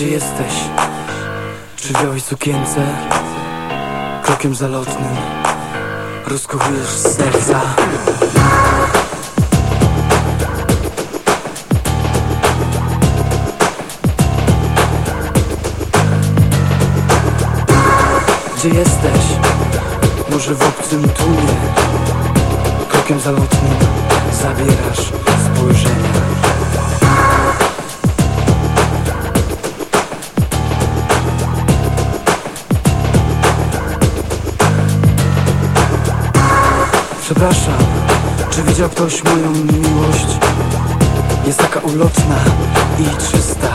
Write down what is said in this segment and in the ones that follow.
Gdzie jesteś? Czy w sukience? Krokiem zalotnym Rozkochujesz serca Gdzie jesteś? Może w obcym tłumie Krokiem zalotnym Zabierasz spojrzenia Przepraszam, czy widział ktoś moją miłość? Jest taka ulotna i czysta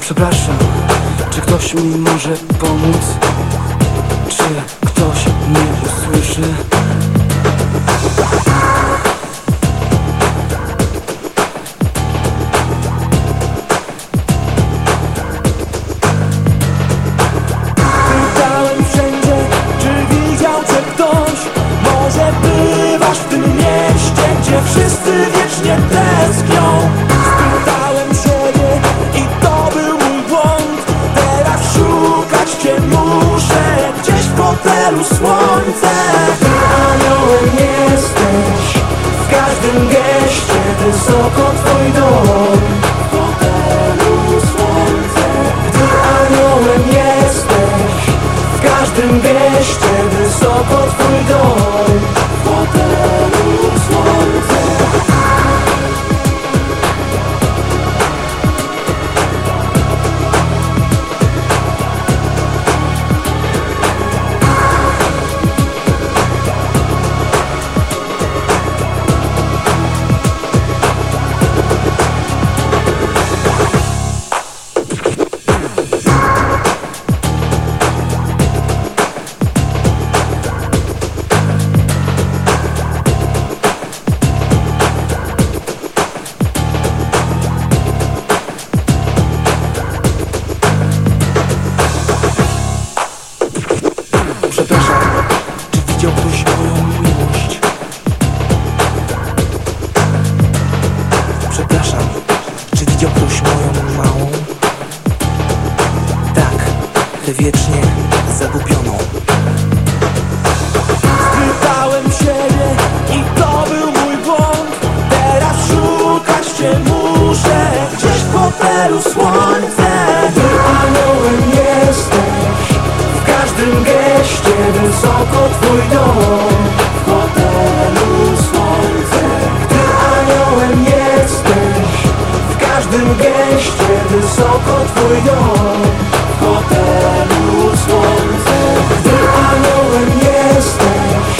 Przepraszam, czy ktoś mi może pomóc? Czy ktoś mnie usłyszy? Każdym geście wysoko twój dom. Gdy aniołem jesteś. W każdym geście wysoko twój ktoś moją małą? Tak, wiecznie zagubioną. Spytałem siebie i to był mój błąd. Teraz szukać cię muszę. Gdzieś w hotelu słońce. Ty aniołem jesteś W każdym geście wysoko twój dom twój dom W hotelu słońce jesteś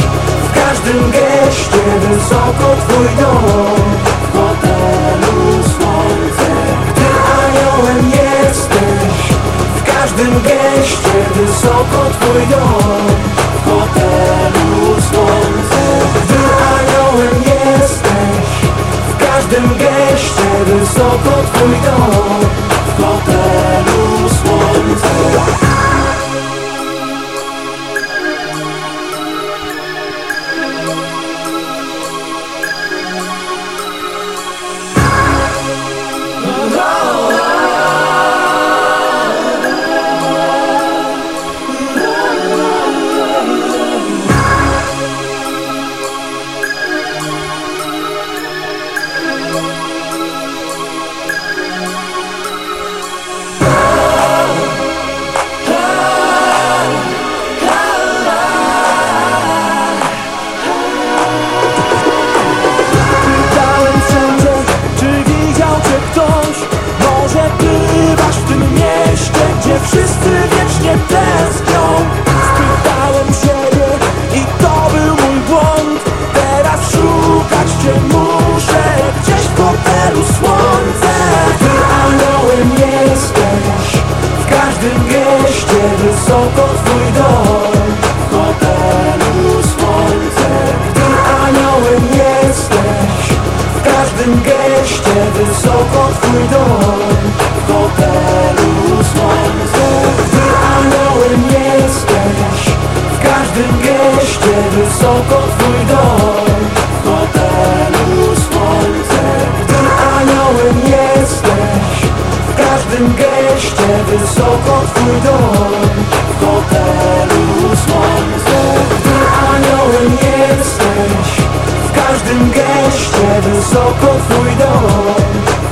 W każdym geście wysoko twój dom W hotelu słońce Ty aniołem jesteś W każdym geście wysoko twój dom W hotelu słońce Ty aniołem jesteś W każdym geście wysoko twój dom wszyscy wiecznie tęsknią. Spytałem siebie i to był mój błąd. Teraz szukać cię muszę. Gdzieś w hotelu słońce. Ty aniołem jesteś W każdym geście wysoko wysoko twój dom. W hotelu słońce Ty aniołem jesteś. Każdym geście wysoko twój dom. W hotelu słońce Gdy aniołem jesteś. W każdym geście wysoko twój dom.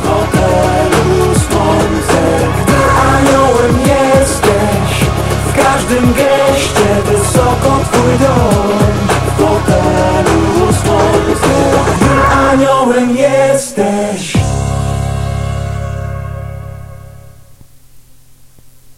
W hotelu słońce Gdy aniołem jesteś. W każdym geście wysoko